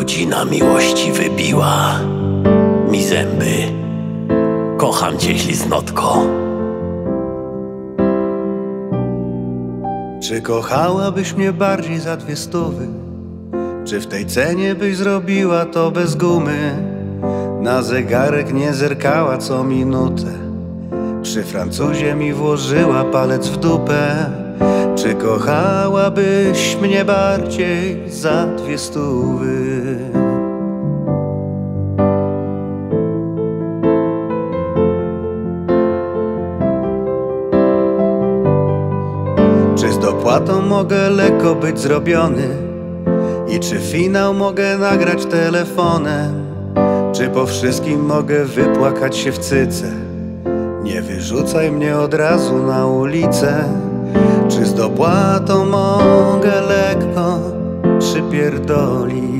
godzina miłości wybiła mi zęby. Kocham cię, śliznotko. Czy kochałabyś mnie bardziej za dwie stówy? Czy w tej cenie byś zrobiła to bez gumy? Na zegarek nie zerkała co minutę Przy Francuzie mi włożyła palec w dupę Czy kochałabyś mnie bardziej za dwie stówy? Czy z dopłatą mogę lekko być zrobiony? I czy finał mogę nagrać telefonem? Czy po wszystkim mogę wypłakać się w cyce? Nie wyrzucaj mnie od razu na ulicę Czy z dopłatą mogę lekko przypierdolić?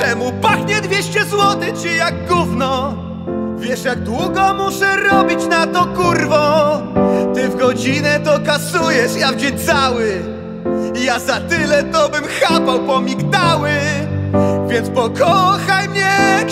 Czemu pachnie 200 zł ci jak gówno? Wiesz jak długo muszę robić na to kurwo Ty w godzinę to kasujesz, ja w dzień cały Ja za tyle to bym chapał po migdały Więc pokochaj mnie